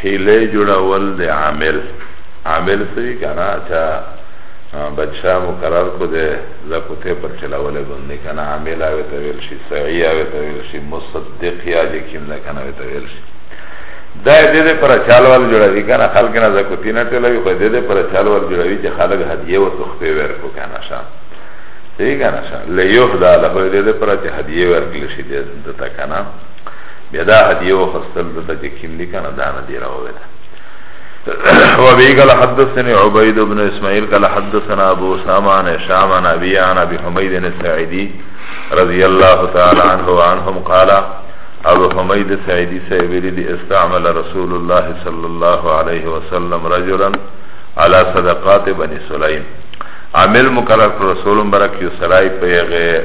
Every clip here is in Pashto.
حیله جوړول د عامل عامل سوی کنا چا بچا مقرر کو ده لکو ته پر چلاوله بنده کنا عامل آوه تویل شی سعی آوه تویل شی مصدق یا جه کم ده کنا آوه تویل شی دا دې دې پر چالوال جوړوي کنه خلک نه زکوتی نه ټلوي خو دې دې پر چالوال جوړوي چې خلک هدیه او تخفه ورکو کنه شان صحیح کنه شان له یو خدای له دې دې پر چې هدیه ورکړي شي دې ته کنه بیا دا هدیه و خستل دلته چې کیم دی کنه دا نه دی راوی ده وبه قال حدثني عبيد بن اسماعيل قال حدثنا ابو اسامه عن هشام عن ابي عن ابي حميد الساعدي رضي الله تعالى عنه وعنهم قال ابو حميد الساعدي سيبري دي استعمل رسول الله صلى الله عليه وسلم رجلا على صدقات بني سليم عامل مقرر رسول برک یو سرای پیغه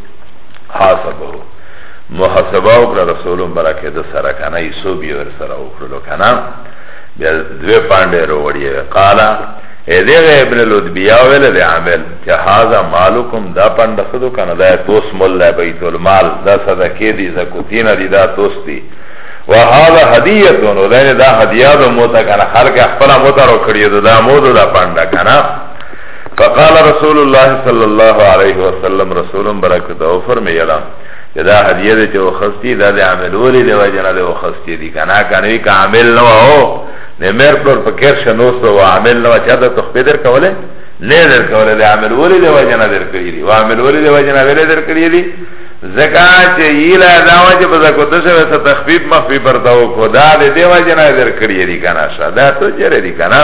حاسبه محاسبه وکړه رسولم برکه د سره کنه ایسو بیا ور سره وکړلو کنه بیا دوی پانډې وروړي قال اې دغه ابن لودبیا ویل دی عامل چې هاذا مالکم دا پاند خدو کنه دا توس مولا بیت المال دا صدقې دي زکوتین دي دا توس دي وهذا هدیه نو دا هدیه مو ته کنه خلک خپل مو ته ورکړي دا مو دا پاند کنه فقال رسول الله صلی الله علیه وسلم رسول برک دا فرمیلا چې دا هدیه دې چې وخستی دا د عامل ولې دی وجنه دې وخستی دي کنه کنه کا عامل نه وو نه مر پر پکر شنو سو عامل نه چا ته تخفی در کوله نه در کوله د عامل ولې دی وجنه در کړی دي عامل ولې دی وجنه ولې در کړی دي زکات چې یلا دا وجه په زکو ته سره تخفیف مخفی پرتاو کو دا دې وجنه در کړی دي کنه شدا ته چیرې دي کنه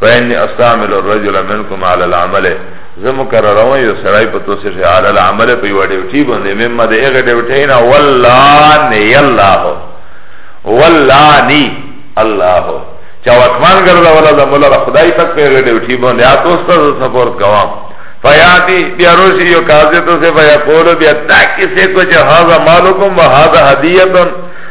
فإني استعمل الرجل منكم على العمل زه مقرروم یو سړی په توسه شي على العمل په یو ډیوټي باندې مما د هغه ډیوټي نه والله نه الله والله ني الله چا وکمان ګرځا ولا د مولا خدای تک په هغه ډیوټي باندې تاسو ته سپورټ کوم فیاتی بیا روشی یو قاضی تو سے فیقولو بیا تاکی سے کچھ حاضر مالکم و حاضر حدیتن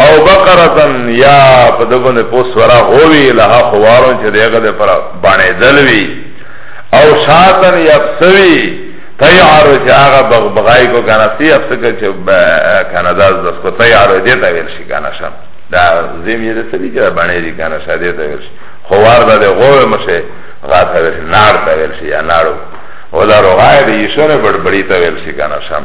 او بقرتن یا په دغه نه پوس ورا هوی له خوارون چې دغه د پر باندې دلوي او شاتن یفسوی تیارو چې هغه بغبغای کو کنه سی افسکه چې کنه داس داس کو تیارو دې ته ویل شي کنه شم دا زمي دې سړي چې باندې دي کنه شه دې ته ویل شي خوار دا دې غوې مشه غاته ویل نار ته ویل شي یا نارو ولا روغای دې یشره بڑبڑی ته ویل شي کنه شم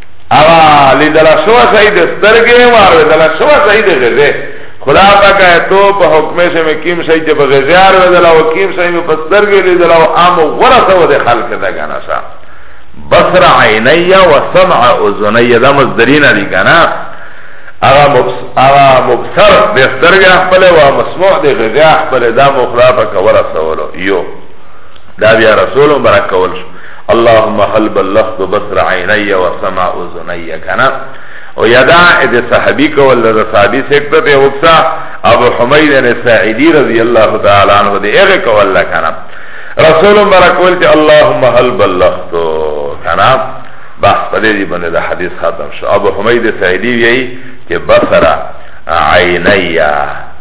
اوا لیدل شو سید سترګې وار لیدل شو سید غزه خدا پاک ہے تو په حکم سے میں کیم سید په غزار ودل او کیم سید په سترګې لیدل او عام ورثه و د خلق دا غنا سا بصر عینیا و سمع اذنیا دا مصدرین علی غنا اغا اغا مبصر د سترګې خپل او مسموع د غزا خپل دا مخلا پاک ورثه ولو یو دا بیا رسول مبارک کول شو اللهم هل بلغت بصر عینی و سمع اذنی کنا او یدا د صحابی کول د صحابی سکته ته وکسا ابو حمید نے سعیدی رضی اللہ تعالی عنہ دے اغه کول لکنا رسول مبارک ول ته اللهم هل بلغت کنا بس پدې دی باندې د حدیث ختم شو ابو حمید سعیدی وی چې بصره عینیا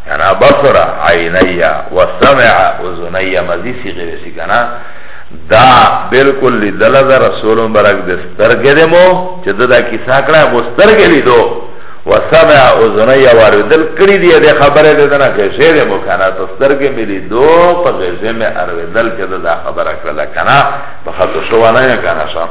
یعنی بصر عینیا و سمع اذنیا مزی سیغه رسی کنا دا بالکل لیدل دا رسول مبارک د سترګې د مو چې دا, دا کیسه کړه مو سترګې لیدو و سمع اذنیا واردل کړی دی د خبره د نه کې شه د مو کنه ته سترګې مې لیدو په غزه مې ارویدل چې دا خبره کړه کنه په خاطر شو نه کنه شم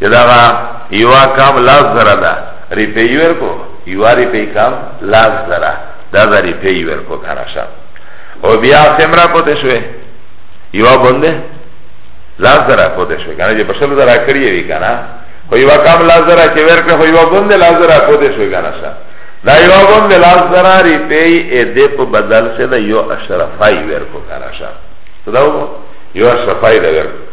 چه داغا یوا کام لاز زرا دا ریپی ورکو یوا ریپی کام لاز زرا دا دا ریپی ورکو کنشا او بیا سمرا پوتے شوی یوا بنده لاز زرا پوتے شوی کنه جه بشل زرا کریه وی کنه خو یوا کام لاز زرا چه ورکو خو یوا بنده لاز زرا پوتے شوی کنشا دا یو غون لاس زراری پی ایده پو بدل سه دا یو اشرفای ورکو کنشا صدا یو اشرفای دا ورکو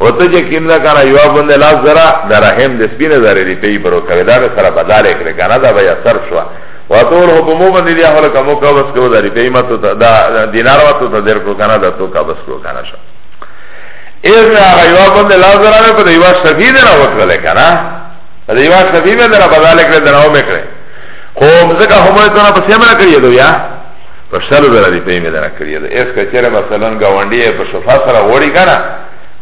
و ته چې کیم ده کنه یو بنده لاس زره د رحم د سپینه زره دی پی پرو کوي دا سره بدل کړي کنه دا بیا سر شو و تور هو په مو باندې دی هله کوم کا بس کو داری پی مت دا دینار وته ته در کو کنه دا تو کا بس کو کنه شو ایز نه هغه یو بنده لاس زره په دیوا سفید نه وکړل کنه په دیوا سفید نه بدل کړي دراو مې کړي خو مزګه همه ته نه پسې مړ کړی دی یا په شلو زره روپۍ مې دنه کړي ده اس که چېرې مثلا ګاونډي یې په شفا سره غوړي که نه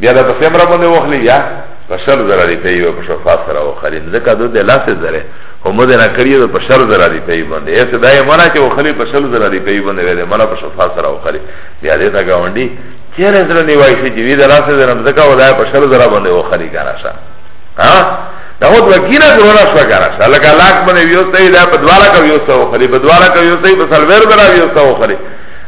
بیا ده په سمره باندې وخلي بیا په شلو زره روپۍ یې په شفا سره وخلي ځکه ده د لاسې زره خو مو دنه کړي ده په شلو زره روپۍ باندې اس دا یې منع چې وخلي په شلو زره روپۍ باندې ویلې منع په شفا سره وخلي بیا دې ته ګاونډي چېرې زره نیوای شي چې وي د لاسې زره ځکه ودا په شلو زره باندې وخلي که نه شه ها دا هو دوه کینه ګرونا شو کنه لکه لاک باندې ویوستای دا په دواله کا ویوستا و خلی په دواله کا ویوستای په سلویر برا ویوستا و خلی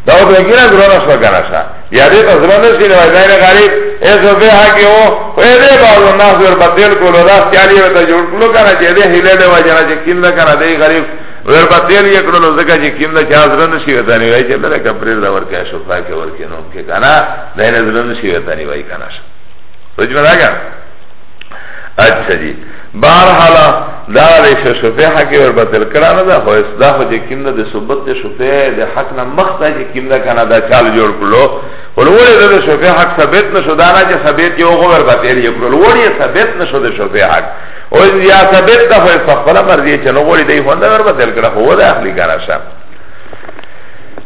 دا هو دوه کینه ګرونا شو کنه شا یا دې ته زړه نشي نو غیر غریب ایسو به هکه او خو دې باور نه ور بدل کولو دا سیالي وته جوړ کولو کنه چې دې هله دې وجنه چې کینه کنه دې غریب ور بدل یې کړو زکه چې کینه چې زړه نشي وته نه وای چې بل کپرې دا ورکه شو پاکه ورکه نو کې کنه دې زړه نشي وته نه وای کنه شا وجمه راګه اچھا جی بار حالا دا دی شو شفیع حقی ور بدل کرا نه دا خو اس دا خو جی کم دا دی صبت دی شفیع دی حق نا مختا جی کم دا کنا دا چال جوڑ کلو ولوڑی دا دی شفیع حق ثبت نشو دانا جی ثبت یو خو ور بدل یو کلو لوڑی ثبت نشو دی شفیع حق او یا ثبت دا خو اس فقلا مرزی چنو غوڑی دی خونده ور بدل کرا خو دا اخلی کنا شا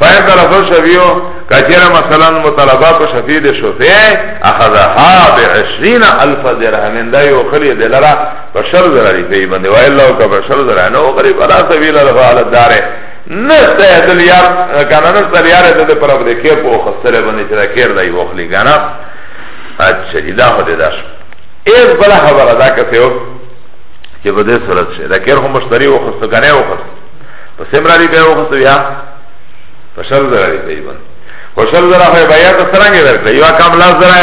فاین طرف شفیو کچر مثلا مطالبه کو شفیع ده شفیع اخذها به عشرین الف درهم ده یو خلی ده لرا پشل ذراری پی بنده و ایلا و که پشل ذراری نو غریب علا سبیل رفع علا داره نسته احتل یار کانا نسته یار احتل ده پر ابده کیر پو خستره بنده چرا کیر ده یو خلی کانا اچھا جی دا خود داش ایز بلا خبر ادا کسی ہو چه بده صورت شه ده کیر خو مشتری و خستو کنه و خستو په سمرا دی پیو خو بیا په شل زره دی پیو په شل زره خو بیا ته څنګه ورکړ یو کم لاس زره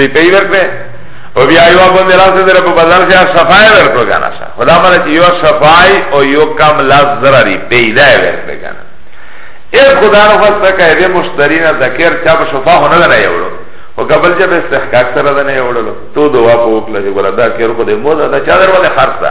دی پیو ورکړ او بیا یو باندې لاس زره په بدل کې صفای ورکړ کنه خدا مله چې یو صفای او یو کم لاس زره دی پیدا ورکړ کنه ایر خدا نو خاص تک ایده مشتری نه ذکر چا په شفا هونه نه یوړو او قبل جب استحقاق سره نه یوړلو تو دوا په وکړه چې ګره دا کېرو په دې موده دا چا درواله خرڅه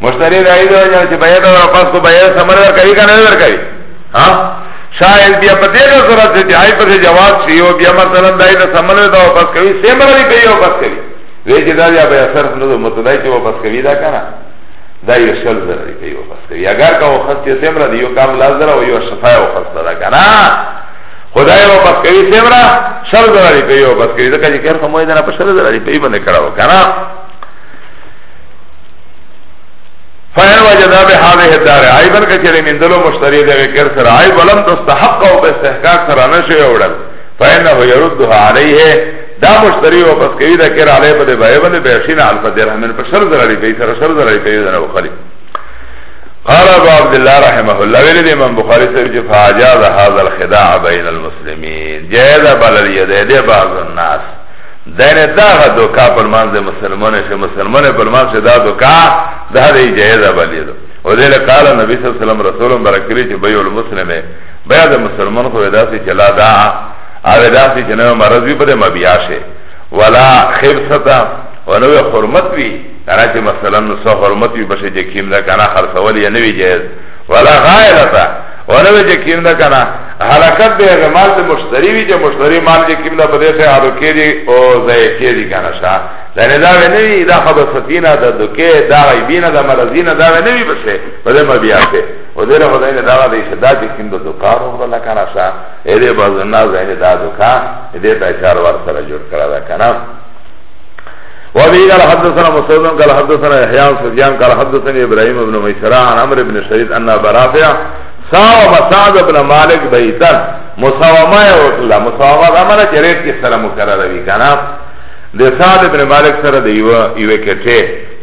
مشتری رائی دو جنو چه بیعت ورا پاس کو بیعت سمر ور کری کنه ور کری ها شاید بیا په دې صورت کې چې آی په جواب شي او بیا مثلا دای ته سمل دا واپس کوي سیمر دی کوي واپس کوي وی چې دا بیا به اثر نه دو متدای چې واپس کوي دا کنه دا یو شل زره دی کوي واپس کوي اگر کا وخت چې سیمر دی یو کام لازر او یو شفای وخت دا کنه خدای واپس کوي سیمر شل زره دی کوي واپس کوي دا چې کار کومه دا نه په شل زره دی کوي باندې کړه وکړه فإن وجدا بهذه الدار عيبا كچره من دلو مشتري ده غير سر عيب ولم تستحق او باستحقاق سر نشي وړل فإنه يردها عليه دا مشتري او پس کوي ده کر عليه بده بهي بده بهشين الف درهم من بشر زراري في سر شر زراري في ده بخاري قال ابو عبد الله رحمه الله ولد امام بخاري سيد فاجاز هذا الخداع بين المسلمين جاء بل اليد بعض الناس دینه داغه دوکا پر منځ مسلمان شه مسلمان پر منځ شه دا دوکا دا دی جایزه بلی دو او دې قال نبی صلی الله علیه وسلم رسول برکری چې بیو المسلمه بیا د مسلمان خو داسې چلا دا او داسې چې نو مرض وی پر مبیا شه ولا خبثتا ونو حرمت وی کنه چې مثلا نو حرمت وی بشه چې کیم دا کنه خرڅول یې نه وی جایز ولا غایلتا ولوی چه کم ده کنا حرکت ده اغه مال ده مشتری وی چه مشتری مال ده کم ده بده سه حرکه دی او زیکه دی کنا شا لانه دا وی نوی دا خبر ستینا ده دکه دا غیبینا ده مرزینا دا وی نوی بسه بده مبیعته و دیر خدای نه دا ده ایسه دا چه کم ده دکار و بلا کنا شا ایده بازنا زین دا دکا ایده تا چار وار سر جور کرده کنا وابي قال حدثنا مسعود قال حدثنا يحيى عن سفيان قال حدثني ابراهيم بن ميسرة عن عمرو بن شريد ان ابا رافع ساوم سعد بن مالك بيتا مساومه وکلا مساومه دا معنی چې ریټ کې سره مقرره وي کنه د سعد بن مالک سره د یو یو کټه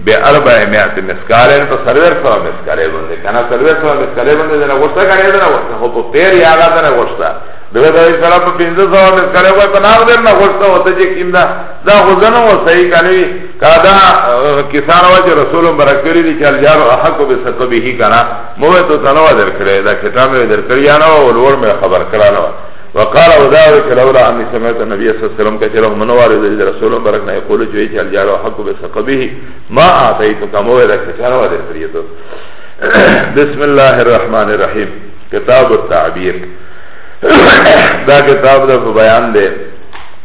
به 400 مسکالن په سرور سره مسکالې باندې کنه سرور سره مسکالې باندې نه ورته کړی دا ورته هو په پیر یالا دا نه ورته دغه د سره په 1500 مسکالې وای په نام درنه ورته وته چې کیندا دا غزنه و صحیح کنوی که دا کسان و چه رسول برک کری دی چه الجار احق بی سقبی هی کنا موی تو تنوه در کری دا کتاب می در کری آنو و الور می خبر کرانو وقال وداوی که لولا انی سمیت نبی صلی اللہ علیہ وسلم که چلو منواری دی رسول برک نا یقولو چوی چه الجار احق بی سقبی هی ما آتای تو کموی دا کتاب و در کری تو بسم الله الرحمن الرحیم کتاب التعبیر دا کتاب دا بیان دی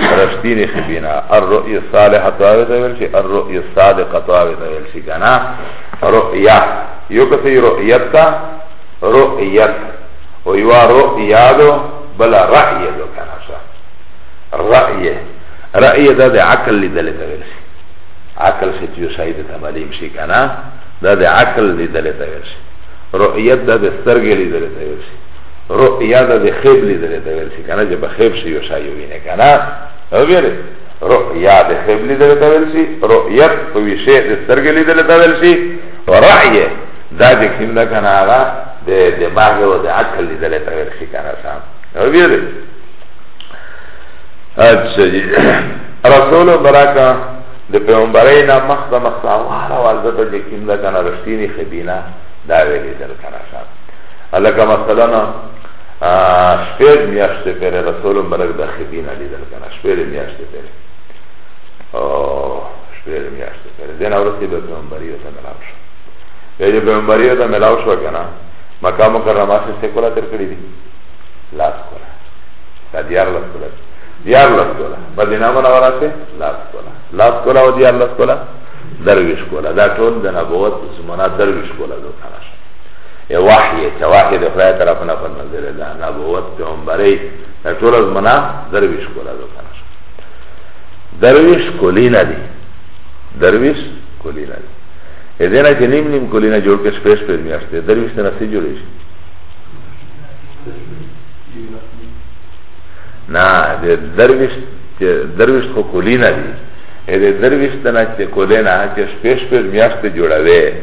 رشتینی خبینا الرؤی الصالحه تاوی تاویل شی الرؤی الصادقه تاوی تاویل شی کنا رؤیا یو کسی رؤیت تا رؤیت و یوا رؤیا دو بلا رأی دو کنا شا رأی رأی دا دی عقل لیدل تاویل شی عقل شی تیو شاید تمالیم شی کنا دا دی عقل لیدل تاویل شی رؤیت دا دی سترگی لیدل تاویل شی رؤیا دا دی خیب لیدلی تا ویل شی کنا جا با خیب شی یو شایو وینه کنا او بیره رؤیا دی خیب لیدلی تا ویل شی رؤیت پوی شیع دی سترگ لیدلی تا ویل شی و رعیه دا دی کم دا کنا آغا دی دماغ و دی عقل لیدلی تا ویل شی کنا سام او بیره اچھا جی رسول براکا د پیغمبرای نه مخ د مخ ساواره والده ته چې کیم ده کنه رښتینی خبینه دا ویلی دل کنه صاحب لکه مثلا شپږ میاشتې پرې رسول مبارک د خدي نه لیدل کنه شپږ میاشتې پرې او شپږ میاشتې پرې دین اورسې به پیغمبري ته ملاو شو بیا چې پیغمبري ته ملاو شو کنه مکه مکرمه سره سکولا تر کړی دي لاس کولا دا دیار لاس کولا دیار لاس کولا مدینه منوره ته لاس کولا لاس کولا او دیار لاس کولا درویش کولا دا ټول د نبوت زمونه درویش کولا دوه ای وحی چه وحی ده خدای طرفنا پر نظر ده نبوت پیغمبری ده طول از منا درویش کولا دو کنش درویش کولی ندی درویش کولی ندی ای دینا که نیم نیم کولی نجور کش پیش پیش میاشتی درویش تینا سی جوریش نا ده درویش درویش خو کولی ندی ای ده درویش تینا چه کولی نا چه پیش پیش میاشتی جوڑا ده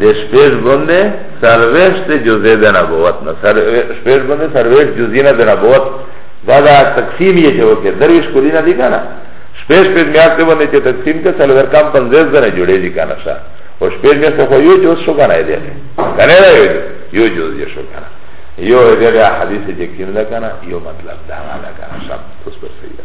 ده شپیش بنده سرویش ده جزه ده نبوت نه شپیش بنده سرویش جزی نه ده نبوت ده ده تقسیم یه چه وکر درویش کلی نه دی کنه شپیش پیش میاشت بنده چه تقسیم که سلور کم پنزیز ده نه جوڑه جی کنه شا و شپیش میاشت خو یو جز شو کنه ده کنه ده یو جز یه شو کنه یو ده ده حدیث چه کم ده کنه یو مطلب ده کنه شا تس پر سیده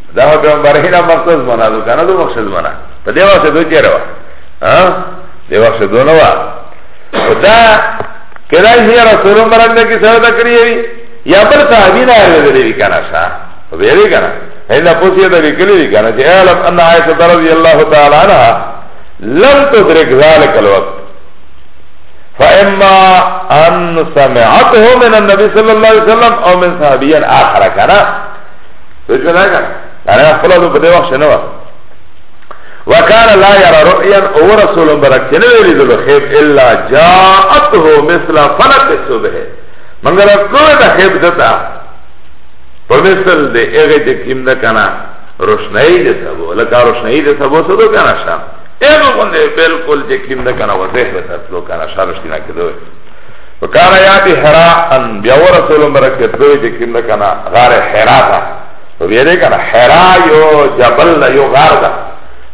دا هو کوم برهینا مقصد منا دو کنه دو مقصد منا په دیوا سے دو چیروا ها دیوا سے دو نو خدا کدا هی رسول مراد کی سره تکری وی یا پر صحابی نه ورته وی کنه شا ویری کنه هدا پوسی دا وکلی وی کنه چې علم ان عائشہ رضی الله تعالی عنها لم تدرك ذلك الوقت فاما ان سمعته من النبي صلى الله عليه وسلم او من صحابيا اخر كان ویشو دا کن یعنی اخلا دو پده وقت شنو وکان لا یرا رؤیان او رسول برک چنویلی دلو خیب الا جاعته مثل فلق صبح منگر اکلوه دا خیب دتا پا مثل ده اغی چه کم ده کنا روشنائی ده سبو لکا روشنائی ده سبو سدو کنا شا اغی بنده بلکل چه کم ده کنا وزیح بتا سلو کنا شا رشتینا کدوه فکان یاتی حرا ان بیا ورسول مرک تلوی چه کم دکنا غار حرا تا تو بیا دی کنا حرا یو جبل دا یو غار دا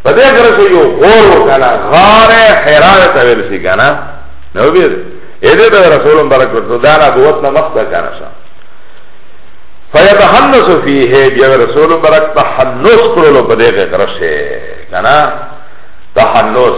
پا دی غرسو یو غور و کنا غار حرا دا تاویل سی کنا نو بیا دی ایده بیا رسول مرک تلو دانا بوت نمخت کنا شا فیتحنس فیه بیا رسول مرک تحنس کرلو پا دی غرسو کنا تحنس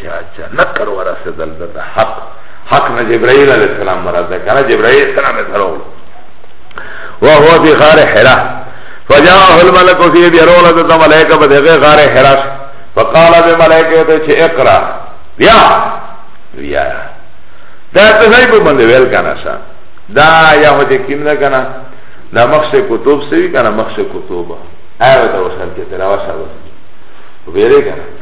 چا چا نقر ورسدل د حق حق نه جبرائیل علیہ السلام مراد ده کنه جبرائیل السلام سره وهو في غار حرا فجاءه الملك في بيرول ده ملائکه په دغه غار حرا فقال بملائکه ته چې اقرا بیا بیا دا ته نه په باندې ویل کنه سا دا یا هو دې کیم نه کنه دا مخشه کتب سوی کنه مخشه کتب آیا دا وسل کې تراوسه وسل ویره کنه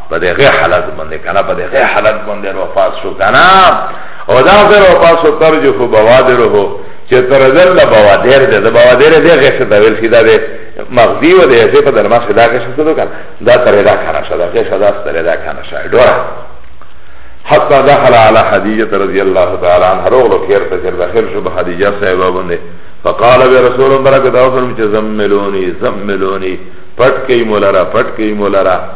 په دغه حالت باندې کنه په دغه حالت باندې وفات شو کنه او دا سره وفات شو ترجو خو بوادره چې تر ځل بوادر ده د بوادر ده غیش دا ویل شي دا ده مغزی و ده یې په درما صدا کې شته دوکان دا تر دا کنه شدا کې شدا تر دا کنه شای ډورا حتى دخل على حديجة رضي الله تعالى عنها رغلو خير تجر دخل شو بحديجة صحبه بنده فقال برسول برکت اوصل مچه زملونی زملونی پټ کئی مولارا پټ کئی مولارا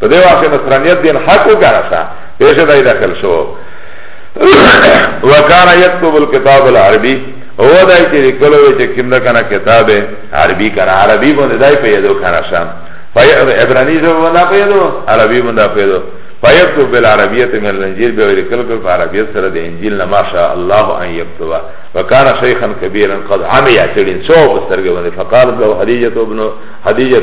په دې واسه نصرانیت دین حق وکړه شا پیش دای داخل شو وکانا یكتب الكتاب العربی او دای چې لیکلو چې کوم دا کنه کتاب عربی کنه عربی باندې دای په یدو کنه شا فیعد عبرانی جو باندې په یدو عربی باندې په یدو فیكتب بالعربیه من الانجیل به لیکل کول په عربیت سره د انجیل نه ماشاء الله ان یكتب وکانا شیخا کبیرا قد عمیا چړین سو په سترګې باندې فقال له حدیجه ابن حدیجه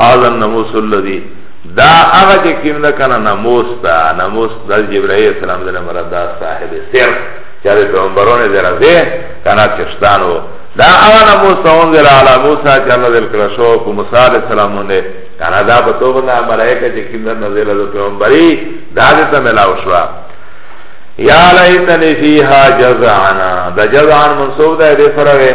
هذا النموس الذي دا هغه چې کیم ده کنه ناموس ده ناموس د جبرائیل السلام دنه مراد ده صاحب سر چې د پیغمبرونو درځه کنه چشتانو دا هغه ناموس ته اون دره علی موسی چې الله دل کړه شو په موسی علی السلام باندې کنه دا په توګه نه ملائکه چې کیم ده نازل ده پیغمبري دا دې ته ملاو شو یا لیتنی فیها جزعنا دا جزعن منصوب ده دې فرغه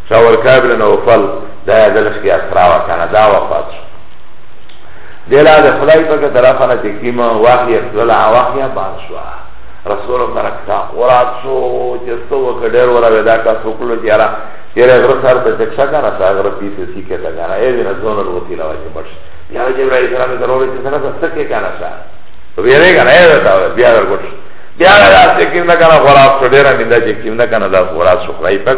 چا ورکا ابن نوفل دا یادلش کی اسراوه کنه دا وفات شو دیلا ده خدای پاک طرفانه چه کیما واقعی اکتلال آواقعی بان شوا رسول مرک تا قرآن شو چه سو وکر دیر ورا ویدا کا سکلو چیارا چیرے غر سار تا چکشا کانا سا غر پیسے سیکھے تا کانا اے دینا زون الوطی لوا چه بڑش یا جبرائیل سلام ضرور چه سنا تا سکے کانا سا ویرے کانا اے دیتا ہوئے بیا در گوش بیا دا چې کیم نه کنه خراب شو ډیر مینده چې کیم نه کنه دا خراب شو خدای پاک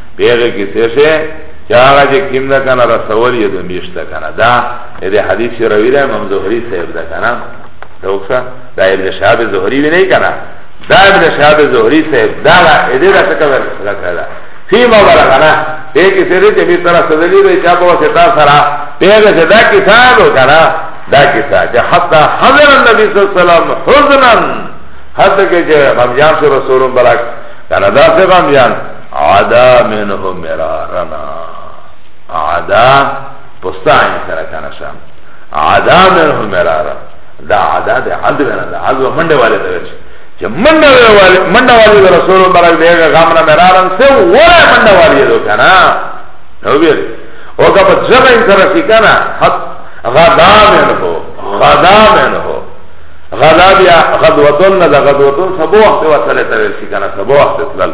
پیغه کسی شه چه آغا چه کم ده کنه رسول یه دو میشت ده کنه دا ده حدیث چه روی ده امام زهری صاحب ده کنه دوکسا دا ابن شهاب زهری بی نی کنه دا ابن شهاب زهری صاحب دا دا اده دا سکا ورسلت ده فیما برغنا پیغه کسی ده چه بیت رسولی ده چه با وسطا سرا پیغه چه دا کسا دو کنه دا کسا چه حتی حضر النبی صلی اللہ علیہ وسلم حضنن حتی که چه غمجان شو رسولم بلک کنه دا سه غمجان عدا منه مرارنا عدا پستانی سره کنه شم عدا منه مرارا دا عدا ده عدو نه دا عدو منډه والے ته ورشي چې منډه والے منډه والے رسول برک دیګه غام نه مرارن سه وره منډه والے دو کنه نو ویل او کا په جمع سره شي کنه حد غدا منه غدا منه غدا بیا غدوتون نه غدوتون سبو وخت وصله ته ورشي کنه سبو وخت تلل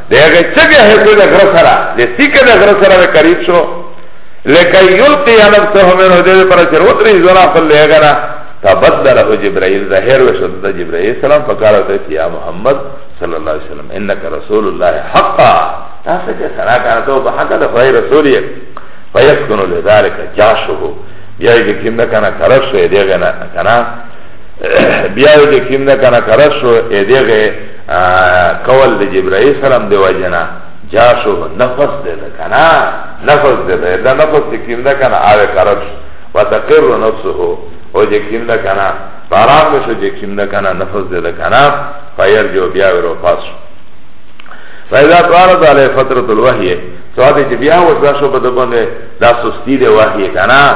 دغه چګه هته د غره سره د سیکه د غره سره قریب شو لکه یلقی نفسه منه د پر چر وتری زرا فل لګرا تبدله جبرائیل ظاهر وشو د جبرائیل سلام فقال ته یا محمد صلی الله علیه وسلم انک رسول الله حقا تاسو چې سره کارته په حق د خدای رسول یې فیسکن لذلک جاشه بیا دې کیم نه کنه خراب شو دې کنه بیا دې کیم نه کنه خراب شو دې قول د جبرائیل سلام دی وجنا جاشو نفس دی ده کنا نفس دی ده دا نفس دی کم ده کنا آوه کرد شو و تقر نفسه او جه کم ده کنا پارام بشو جه کم ده کنا نفس دی ده کنا فیر جو بیاوی رو پاس شو فیضا طارد علی فترت الوحیه سواده چه بیا وزا شو بدبنده دا سستی ده وحیه کنا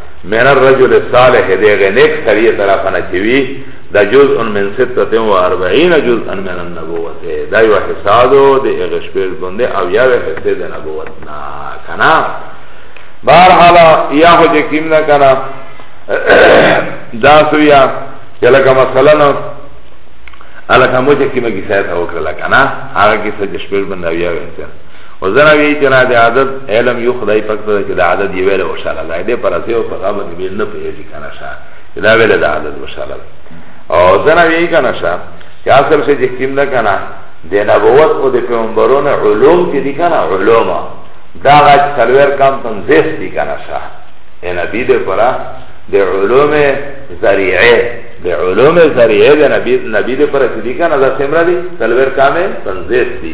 من الرجل الصالح دیغه نیک سړی طرف نه چوي دا جزء من 46 جزء من النبوت دا یو حسادو د هغه شپږ باندې او یا وه حصے د نبوت نه کنا بهر حال یا هو چې کیم نه کنا دا سویا چې لکه مثلا نو الکه مو چې کیمه کی سایت او کړل کنا هغه کې څه شپږ باندې او یا وه و زرا وی چې نه د عدد علم یو خدای پاک ته چې د عدد یې ویل وشاله دا دې پر اسه او په غو باندې نه پیږي کنه شا دا ویل د عدد وشاله او زرا وی کنه شا چې اصل څه چې کیم نه کنه د نبوت او د پیغمبرونو علوم چې دي کنه علوم دا غاج سلویر کم تنزیف دي کنه شا ان نبی دې پرا د علوم ذریعه د علوم ذریعه د نبی نبی دې پرا چې دي کنه دا سمرا دي سلویر کامه تنزیف دي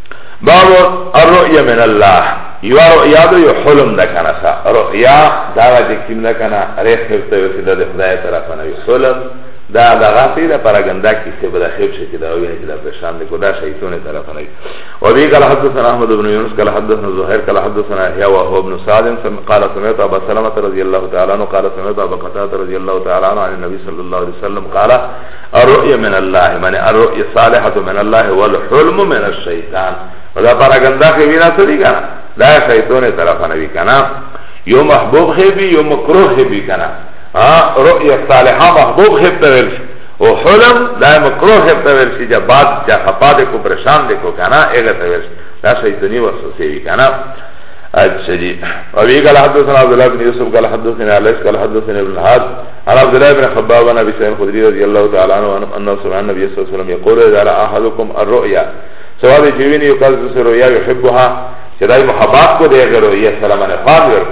باب الرؤيا من الله یو رؤیا دو یو حلم ده کنه سا رؤیا دا غا چه کم ده کنه ریخ خفته یو سیده ده خدای طرف نه یو حلم دا دا غا سیده پرگنده کسی بدا خیب شکی دا ویه چه دا پرشان ده کدا شیطون طرف نه و بی کل حدثنا احمد بن یونس کل حدثنا زهر کل حدثنا احیا و هو ابن سالم قال سمیت ابا سلمت رضی اللہ تعالی عنہ قال سمیت ابا قطعت رضی اللہ تعالی عنہ عن النبی صلی اللہ علیہ وسلم قال الرؤيا من الله معنی الرؤيا صالحه من الله والحلم من الشیطان دا پراګندا کې وینا څه دی کنه دا شیطان طرف نه وی کنه یو محبوب خې بي یو مکروه خې بي کنه ها رؤيا صالحه محبوب خې ته ویل شي او حلم دا مکروه خې ته ویل شي چې بعد چې خپا دې کو پریشان دې کو کنه هغه ته ویل شي دا شیطانی وسوسه وی کنه اچھا جی وابی قال حدثنا عبداللہ بن یوسف قال حدثنا علیس قال حدثنا ابن حد عن عبد الله بن خباب عن ابي سعيد الخدري رضي الله تعالى عنه انه سمع النبي صلى الله عليه وسلم يقول اذا راى احدكم الرؤيا سواد جوين يقال ذو رؤيا يحبها شدای محبات کو دے گرو یہ سلام نے خاص ور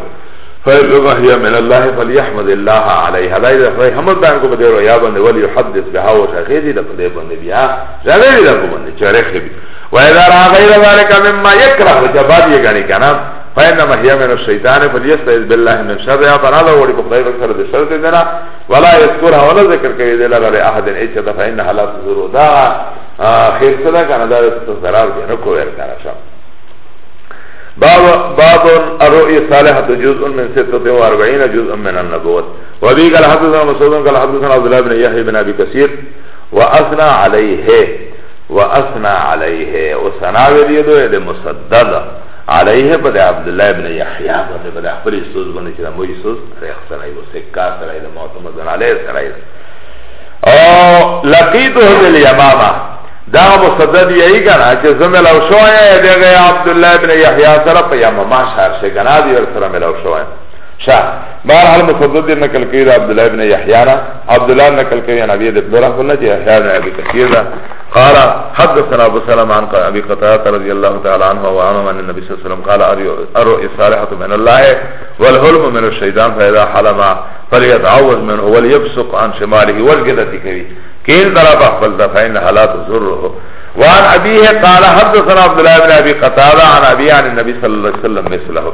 فیلغا هي من الله فليحمد الله عليها لا اذا فی حمد دان کو بدے رؤيا بند ولی يحدث بها وشخيذ دے بدے بند بیا جاوی دے کو بند چرخ و اذا راى غير ذلك مما يكره جباد یہ گانی کنا فإنما هي من الشيطان فليستعذ بالله من شرها فنالا وړي په خدای سره د شر دې نه ولا يذكرها ولا ذکر کوي دې لاره احد ايچ ته فإنها لا تزور دا خیر صدا کنه دا ضرر دې نه کوي کنه شم باب باب الرؤيا الصالحه جزء من 46 جزء من النبوت وبي قال حدثنا مسعود قال حدثنا عبد الله بن يحيى بن ابي كثير واثنى عليه واثنى عليه وسنا وليده مسدد علیه بده عبدالله ابن یحییٰ بنده بده اخبر ایسوز بنده چه ده مو ایسوز ریخ سرائی و سکار سرائی ده معتمدن علیه سرائی ده او لقیده دل یمامه دا مصدد یی کنا چه زمل او شوئے دیگه عبدالله ابن یحییٰ سرا پا یمامه شهر شه کنا دیور سرا مل او شوئے شا بار حال مصدد دیر نکل کئی دا عبدالله ابن یحییٰ نا عبدالله نکل کئی نبی دبلرہ بلنا چه یحییٰ ابن ابی کثیر دا قال حدثنا ابو سلمة عن ابي قتادة رضي الله تعالى عنه وعنه عن النبي صلى الله عليه وسلم قال ارؤي الصالحة من الله والحلم من الشيطان فإذا حلم فليتعوذ منه وليبسق عن شماله والقدة كبير كيل طرف أخبر دفعين لا تسره وعن أبيه قال حدثنا عبد الله بن أبي قتادة عن أبي عن النبي صلى الله عليه وسلم مثله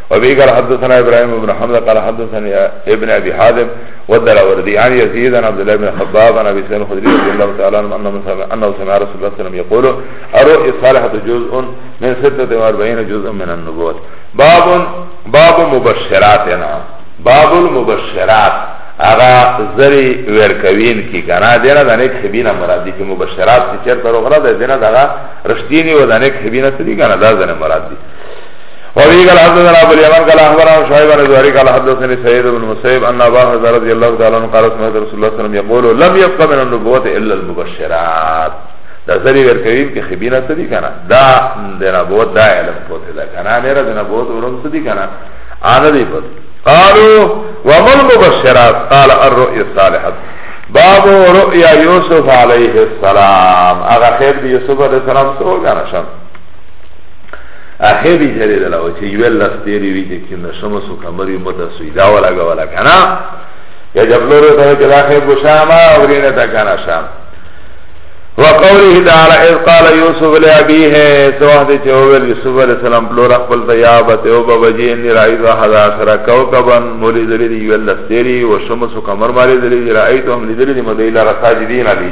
وبه قال حدثنا ابراهيم بن حمزه قال حدثني ابن ابي حازم والدراوردي عن يزيد عن عبد الله بن خباب عن ابي سعيد الخدري رضي الله تعالى عنه انه سمع انه سمع رسول الله صلى الله عليه وسلم يقول الرؤيا الصالحه جزء من 46 جزء من النبوه باب باب مبشراتنا باب المبشرات اغا زری ورکوین کی کنا دینا دا نیک خبینا مراد دی که مبشرات چر پر اغرا دا دینا دا رشدینی و دا نیک خبینا سری کنا دا زن مراد دی وفي قال حدثنا ابو اليمن قال اخبرنا شعيب بن زهري قال حدثني سعيد بن مسيب ان ابا هريره رضي الله تعالى عنه قال سمعت رسول الله صلى الله عليه وسلم يقول لم يبق من النبوه الا المبشرات دا زری ور کوي چې خبينا سدي کنه دا د نبوت دا علم پوتې دا کنه نه را د نبوت ورم سدي کنه انا دی پوت قالوا وما المبشرات قال الرؤيا الصالحه باب رؤيا يوسف عليه السلام اغه خیر دی یوسف علیہ السلام سو کنه شم اخیر دی جری دلاو چه یوی لس تیری وی چه کنده شمس و کمری متا سویدا و لگا و لکنا یا جبلو رو تا چه دا خیب شاما و رینه تا کنا شام و قوله تعالی اذ قال یوسف لعبیه سواح دی چه اویل یوسف علیہ السلام پلو رخ پلتا یا بات او بابا جی انی رائی دا حضا آخر کوکبا مولی دلی دی یوی لس تیری و شمس و کمر مالی دلی دی رائی تو هم لی دلی دی مدیل رساج دین علی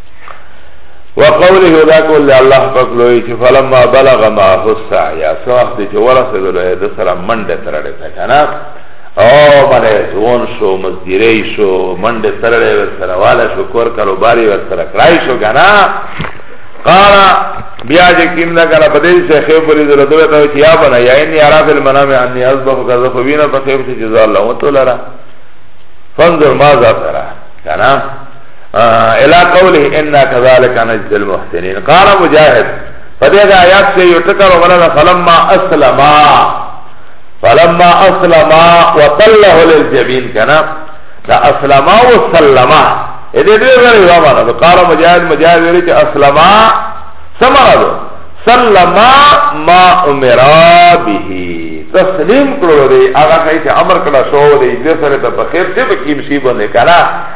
وقوله دا قول دی الله پاک لوی چې فلما بلغ ما حسا یا سو وخت چې ورسېدل د سره منډه ترړې تا کنه او باندې ځون شو مزدیری شو منډه ترړې ور سره والا شو کور کاروباري ور سره کړای شو کنه قال بیا چې کیم دا کنه په دې شیخ په دې درته وته چې یا بنا یا ان یرا فی المنام انی ازبح کذا فبینا فخیف جزا الله تعالی فانظر ماذا ترى کنه الى قوله انا كذلك نجزي المحسنين قال مجاهد فدغه آیات کې یو ټکر وغلا فلما اسلم فلما اسلم وطله للجبين کنا دا اسلم او سلم اې دې دې غره یو معنا قال مجاهد مجاهد ویل چې اسلم سمرا سلم ما امر به تسلیم کړو دی هغه چې امر کړه شو دی دې سره ته په خیر ته په کیمسی باندې کړه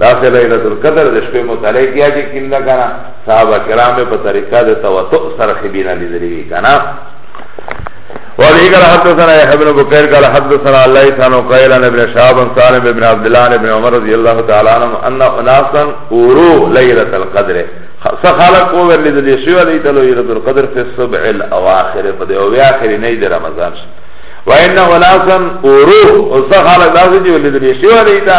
داسې لیلۃ القدر د شپې مطالعه کیا چې کله کنه صحابه کرام په طریقه د توتو سره خبینه لیدلې وی کنه وابي قال حدثنا يحيى بن بكير قال حدثنا الله كان قيل عن ابن شهاب عن سالم بن عبد الله عن ابن عمر رضي الله تعالى عنهم ان اناسا اورو ليله القدر سخالق کو ور لیدلې شو دې ته ليله القدر في السبع الاواخر په دې او اخر نه د رمضان وان اناسا اورو سخالق داسې چې ولې دې شو دې ته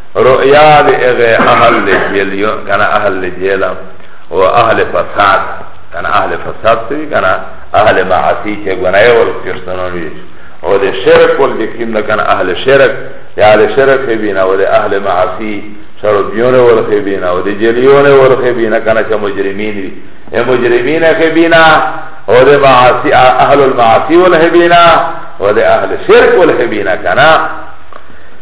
رؤیا دی اغی اهل جیلیو کنا اهل جیلا و اهل فساد کنا اهل فساد سوی کنا اهل معاسی چه گنای و کشتنونی و دی شرک و دی کم لکن اهل شرک دی اهل شرک بینا و دی اهل معاسی شرطیون ورخی بینا و دی جلیون ورخی بینا کنا چه مجرمین بی ای مجرمین خی بینا و دی معاسی اهل المعاسی ورخی بینا و دی اهل شرک ورخی بینا کنا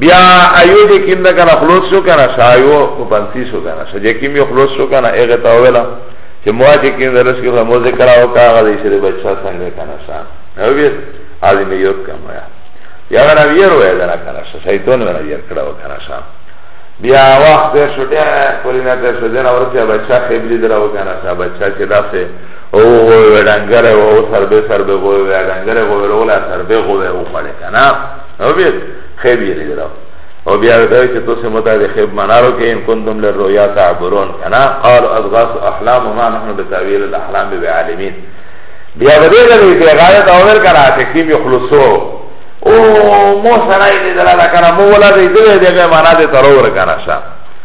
بیا ایو چې کیم دا کنه خلاص شو کنه شایو په پنځی شو کنه چې کیم یو خلاص شو کنه هغه تا ویلا چې مو چې کیم درس کې مو ذکر او کا هغه دې سره بچا څنګه کنه شان او بیا عالم یو کما یا یا غنا ویر وې دا کنه شیطان ورا یې کړو کنه شان بیا وخت شو ډېر پرینه ته شو دین اورته بچا خېبلی درو کنه شان بچا چې داسې او غوی وی ډنګره و او سر به سر به غوی وی ډنګره غوی رولا سر به غوی او خړه کنه او بیا خیب یې لرو او بیا وی چې تاسو متا د خیب منارو کې ان کوندم له رویا تعبرون کنه قال اضغاث احلام ما نحن بتاویل الاحلام بعالمین بیا به دې لري چې غایت اول کرا چې کی می خلصو او مو سره دې دلاله کرا مو ولا دې دې دې معنا دې ترور کرا شه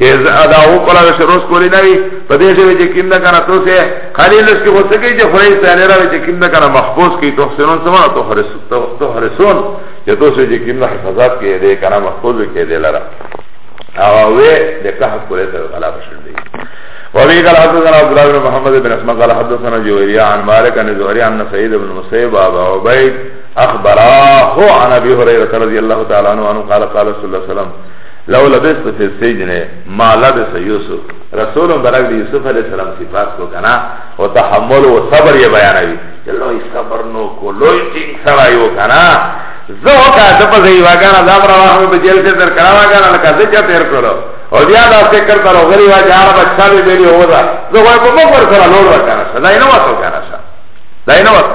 از ادا او کلا وش روز کولی نوی په دې شوی چې کیندا کنه تو سه خالی لس کې غوسه کوي چې خوري سره راوي چې کیندا کنه محفوظ کی تو حسنون سمونه تو خرس تو حرسون چې تو سه چې کیندا حفاظت کې دې کنه محفوظ کې دې لره او وی د کهف کوله سره غلا بشل دی وابي قال حدثنا عبد الله بن محمد بن اسماء قال حدثنا جويريا عن مالك عن زهري عن سعيد بن مسيب ابا عبيد اخبراه عن ابي هريره رضي الله تعالى عنه قال قال صلى الله عليه وسلم لو لبست فی السجن ما لبس یوسف رسول مبارک دی یوسف علیہ السلام صفات کو کنا او تحمل او صبر یہ بیانوی لوی صبر نو کو لوی ټینګ سره یو کنا زه کا د په ځای واګانا دا پر واه په جیل کې تر کړه واګانا لکه زه چا تیر کړو او بیا دا فکر تر غری وا جار بچا به دی هو دا زه په مخ ور سره لوړ وکړه دا نه وته کړه دا نه وته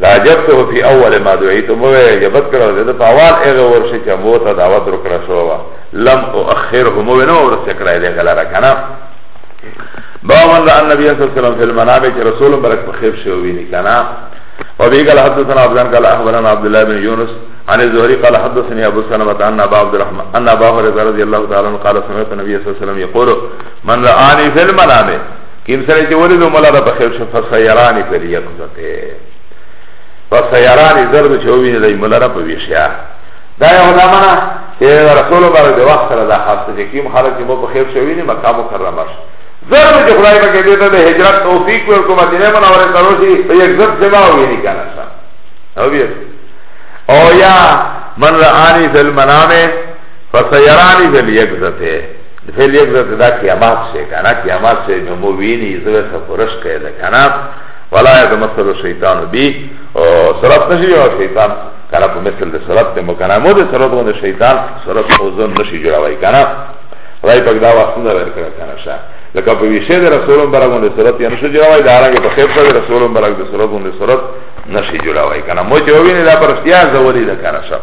لاجبته فی اول ما دعیت مو اجابت کړو زه په اول هغه ورشه چې مو ته دعوت وکړه شو وا لم اخر هم نو ورسه کړه دې غلاره کنه باور ده ان نبی صلی الله علیه وسلم فل منابه چې رسول برک په خیب شو ویني کنه و به قال حدثنا عبد الله قال اخبرنا عبد الله بن يونس عن الزهري قال حدثني ابو سلمة ان ابا عبد الرحمن ان ابا هريره رضي الله تعالى عنه قال سمعت النبي صلى الله عليه وسلم يقول من رآني في المنام کیم سره چې ولې نو ملا را بخیر شو فسیرانی پر یقظته فسیرانی زرد چې ویني دای ملا را په ویشیا دا یو دا معنا چې رسول الله د وخت سره دا خاص چې کیم خلک مو په خیر شوی نه مکه مکرمه شو زرد چې خدای په کې دې ته هجرت توفیق ورکو مدینه منوره ته روشي په یک ځل سبا ویني کنه او بیا او یا من رآنی فی المنام فسیرانی فی الیقظته فعل یک ذات دا قیامات سے کنا قیامات سے جو مو وینی زوی سفرش کئے دا کنا ولا یتمثل الشیطان بی او صرف نشی جو شیطان کنا په مثل د صرف ته مکنا مو د صرف غو شیطان صرف او زن نشی جوړوي کنا راي پک دا واسطه دا ور کړه کنا شاه لکه په ویشه د رسولم برګ غو صرف یا نشی جوړوي دا رنګ په خیر سره رسولم برګ د صرف غو صرف نشی جوړوي کنا مو چې ویني دا پرستیا زوري دا کنا شاه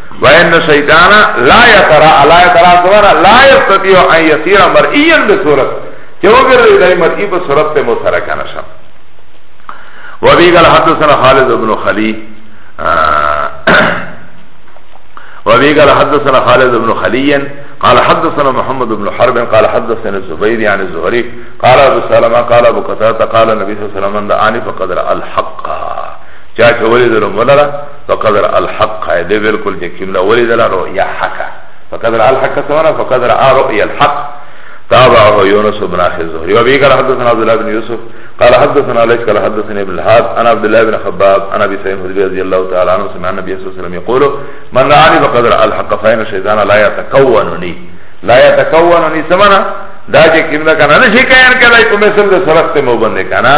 وان شیطان لا یترا لا یترا سورا لا یستطيع ان یسیر مرئیا بصورت کہ وہ گر رہی مرئی پر صورت پہ موسرا کا نشم وبی قال حدثنا خالد بن خلی وبی قال حدثنا خالد بن خلی قال حدثنا محمد بن حرب قال حدثنا الزبير عن يعني الزهري قال ابو سلمة قال ابو قتادة قال النبي صلى الله عليه وسلم ان فقدر الحق چا چولی دلو ملرا فقدر الحق ده بالکل یقین ولی دلانو یا حق فقدر الحق سوانا فقدر رؤيا الحق تابعه يونس بن اخي الزهري وابي قال حدثنا عبد الله بن يوسف قال حدثنا ليث قال حدثني ابن الهاد انا عبد الله بن خباب انا ابي سعيد الخدري رضي الله تعالى عنه سمع النبي صلى الله عليه وسلم يقول من رآني فقد رأى الحق فإن الشيطان لا يتكونني لا يتكونني سمعنا دا چې کیندا کنه نشي کاین کله کومه سم د سرخت مو باندې کنه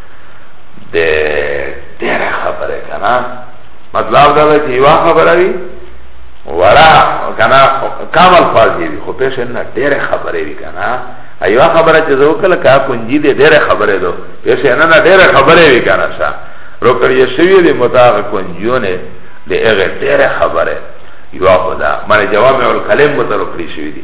ده دیره خبره کنا مطلب دا ده چه یوا خبره وی ورا کنا کام الفاظ دی خو پیش نه دیره خبره وی کنا ایوا خبره چه زو کله کا کنجی ده دیره خبره دو پیش نه نه دیره خبره وی کنا شا رو کر یې شوی دی متاغ کنجونه ده اغه دیره خبره یوا خدا معنی جواب الکلم مترو کړی شوی دی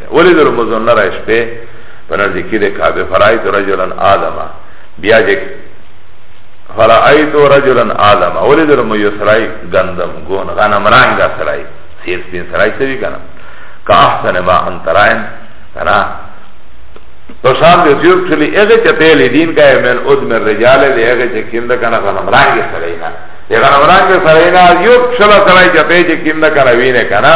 ولی در مزون نرائش پہ پنزدیکی دے کعبه فرائیت رجلا آدم بیا جے فرائیت رجلا آدم ولی در مو یو سرائی گندم گون غنم رنگا سرائی سیر سپین سرائی سوی کنا که احسن ما انترائن کنا پشان دی سیوک چلی اغی چه تیل دین که من ادم الرجال دی اغی چه کم ده کنا غنم رنگی سرائی نا دی غنم رنگی سرائی نا یوک شلا سرائی چه تیل چه کم ده کنا وینه کنا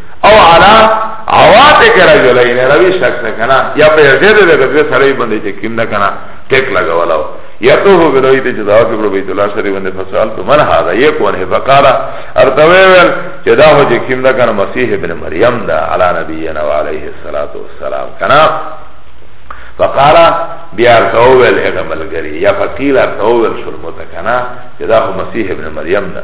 او علا عواته که رجلین روی شک ده کنا یا پا یزید ده که دوی سرائی بنده چه کم ده کنا ٹک لگا ولاو یا تو ہو بلوی ده چه دعا کبرو بیت اللہ شریف بنده فسوال تو من حادا یہ کون ہے فقارا ارتوی ویل چه دا ہو چه کم ده کنا مسیح ابن مریم ده علا نبینا و علیه الصلاة والسلام کنا فقال بیا ارتوول اغه ملګری یا فقیل ارتوول شرمته کنا چې دا خو مسیح ابن مریم ده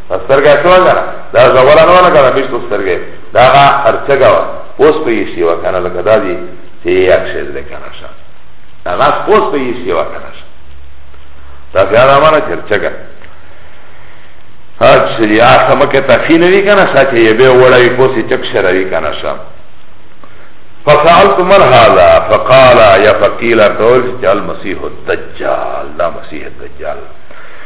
سترګه شو کنه دا زوره نه کنه مشتو سترګه دا غا ارچګه وا اوس په یې شی وکنه لکه دا دی چې یک شی دې کنه شا دا غا اوس په یې شی وکنه شا دا بیا را مانه چرچګه هر شی یا سمکه تفی نه وی کنه شا چې یې به وړای کوسی چک شروی کنه شا فسألت من هذا فقال يا فقيل تول جال مسيح الدجال لا مسيح الدجال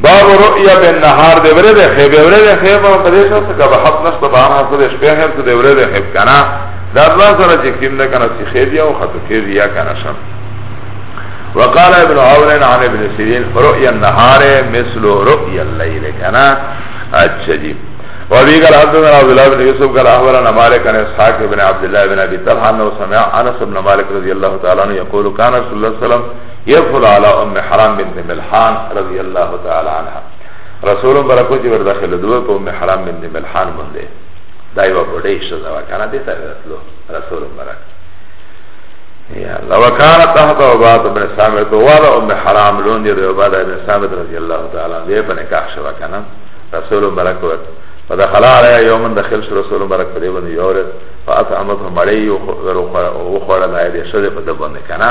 باب رؤيا بن نهار ده وره ده خيب وره ده خيب مديش هست که بحث نشت بان هست ده شپه خيب ده وره ده خيب کنا ده الله سره چه کم ده کنا سی خيب یا و خطو خيب یا کنا شم وقال ابن عون عن ابن سيرين رؤيا النهار مثل رؤيا الليل کنا اچھا جی وابي قال حدثنا عبد الله بن يوسف قال اخبرنا مالك عن اسحاق بن عبد الله بن ابي طلحه انه سمع انس بن مالك رضي الله تعالى عنه يقول كان رسول الله صلى الله عليه وسلم يدخل على ام حرام بنت ملحان رضي الله تعالى عنها رسول برکو چې ور داخله دوه په ام حرام بنت ملحان باندې دا یو بډې شزا وکړه دې سره رسول رسول برک یا لو کان تحت وبات ابن ثابت ولا ام حرام لون دې وبات ابن ثابت رضی الله تعالی عنہ په نکاح شو کنه رسول برک ور فدخل عليها يوما دخل رسول برک په دې باندې یو ورځ فاطعمته مړی او خړه دای دې شزه په دې باندې کنه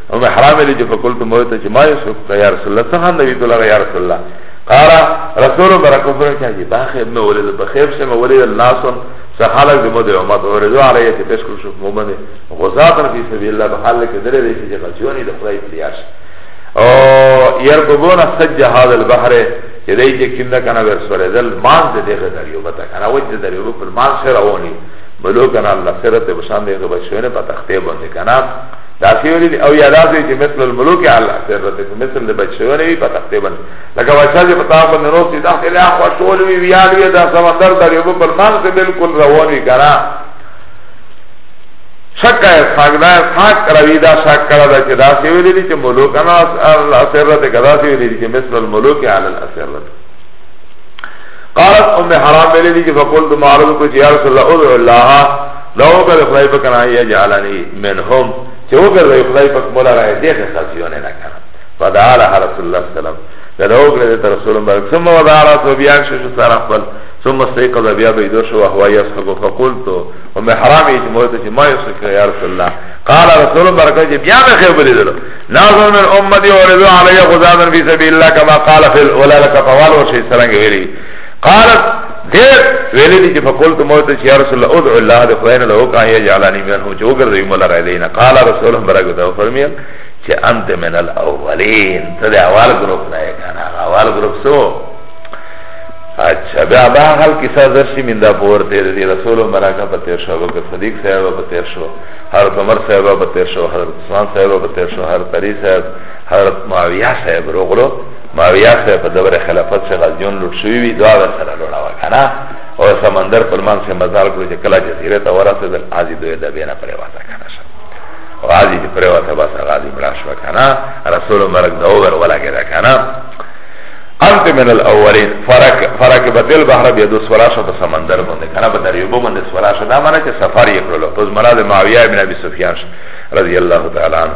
ام حرام ویلی چې فقلت موته چې ما یسوک یا رسول الله څنګه نبی تو لغه یا رسول الله قال رسول برکو پر کې چې باخه ابن ولید بخیر سے ولید الناس سحالک د مده امت او رضا علیه چې پیش کړو شو مومن غزاتن فی سبیل الله بحال کې درې دې چې غزیونی د خدای پریاش او يربون سج هذا البحر چې دای چې کیندا کنه ورسره دل مان دې دغه دریو بتا کنه وجه دریو پر مان سره ونی بلو کنه الله سره ته بشان دې غبشونه په تخته باندې کنه داسی ویلی دی او یاداسی چه مثل الملوک علی سرت چه مثل دی بچشونه وی پا تختی بند لکه بچه چه پتاق بند نوستی داختی لیا خوشول وی ویالوی دا سمندر دا ریبو پر مان سے بلکل روان وی کرا شک ہے ساک دا ساک کروی دا شک کرا دا چه داسی ویلی دی چه ملوک انا سرت کداسی ویلی دی چه مثل الملوک علی سرت قالت ام حرام ویلی دی چه فقلت معرض کو چه یا رسول اللہ ادعو اللہ دا وګړه خدای په کنه یا جعلنی منهم چې وګړه خدای په مولا راي دې خاصیونه نه کړه فدعا له رسول الله صلی الله علیه وسلم دا وګړه د رسول الله برک ثم وضع راسه بیا شو سره خپل ثم استيقظ بیا به دور شو هو يسحب فقلت ومحرام یې موت چې ما یسحب یا رسول الله قال رسول الله برک چې بیا به خیر بلی دل ناظر من امتي ورضوا علي غزادا في سبيل الله كما قال في الاولى لك طوال وشي سرنګ ویلي قالت دیر ویلی دی چه فقلت موت چه یا رسول اللہ ادعو اللہ دی خداینا لہو کان یجعلانی منہو چه اگر دیو مولا غیلینا قال رسول اللہ براکو دو فرمیل چه انت من الاولین تا دی اول گروپ نای کانا اول گروپ سو اچھا بیا با حال کسا درشی من دا پور تیر دی رسول اللہ براکا پا تیر شو بکر صدیق صاحبہ پا تیر شو حضرت عمر صاحبہ پا تیر شو حضرت عثمان صاحبہ پا تیر شو حضرت علی صاحب حضرت معاویہ صاحب رو غروپ معاویه سره په دور خلافت سره غزیون لوټ شوی وی دوا سره لوړا وکړه او سمندر پر مان سره مزال کړو چې کله جزیره ته ورسېدل ازي دوی د بینه پرې واسه کنه شو او ازي چې پرې واسه بس غازی مړ شو کنه رسول مرګ دا اور ولګی دا کنه انت من الاولین فرق فرق بدل بحر بیا دو سوراشه په سمندر باندې کنه په دریوبو باندې سوراشه دا معنی چې سفر یې کړلو پس مراد معاویه ابن ابي سفیان رضی الله تعالی عنہ